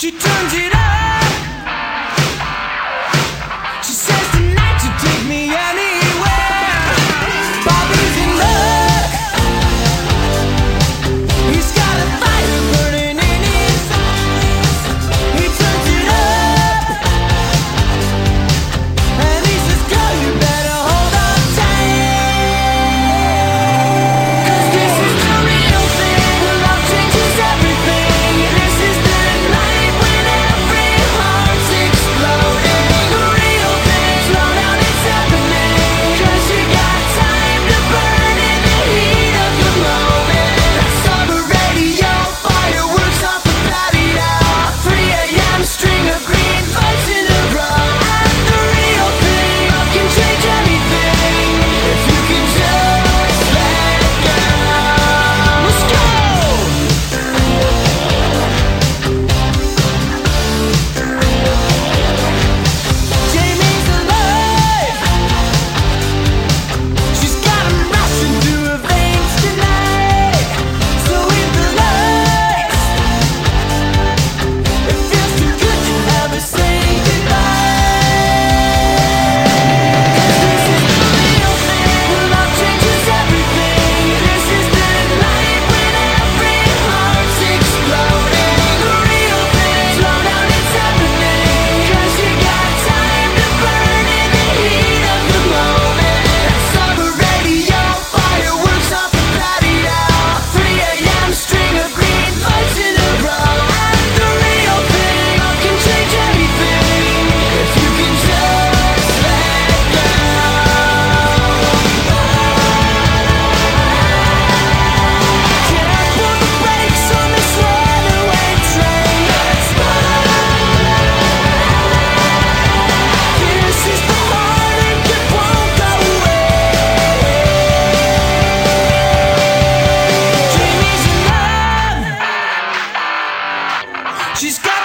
She turns it up. She's got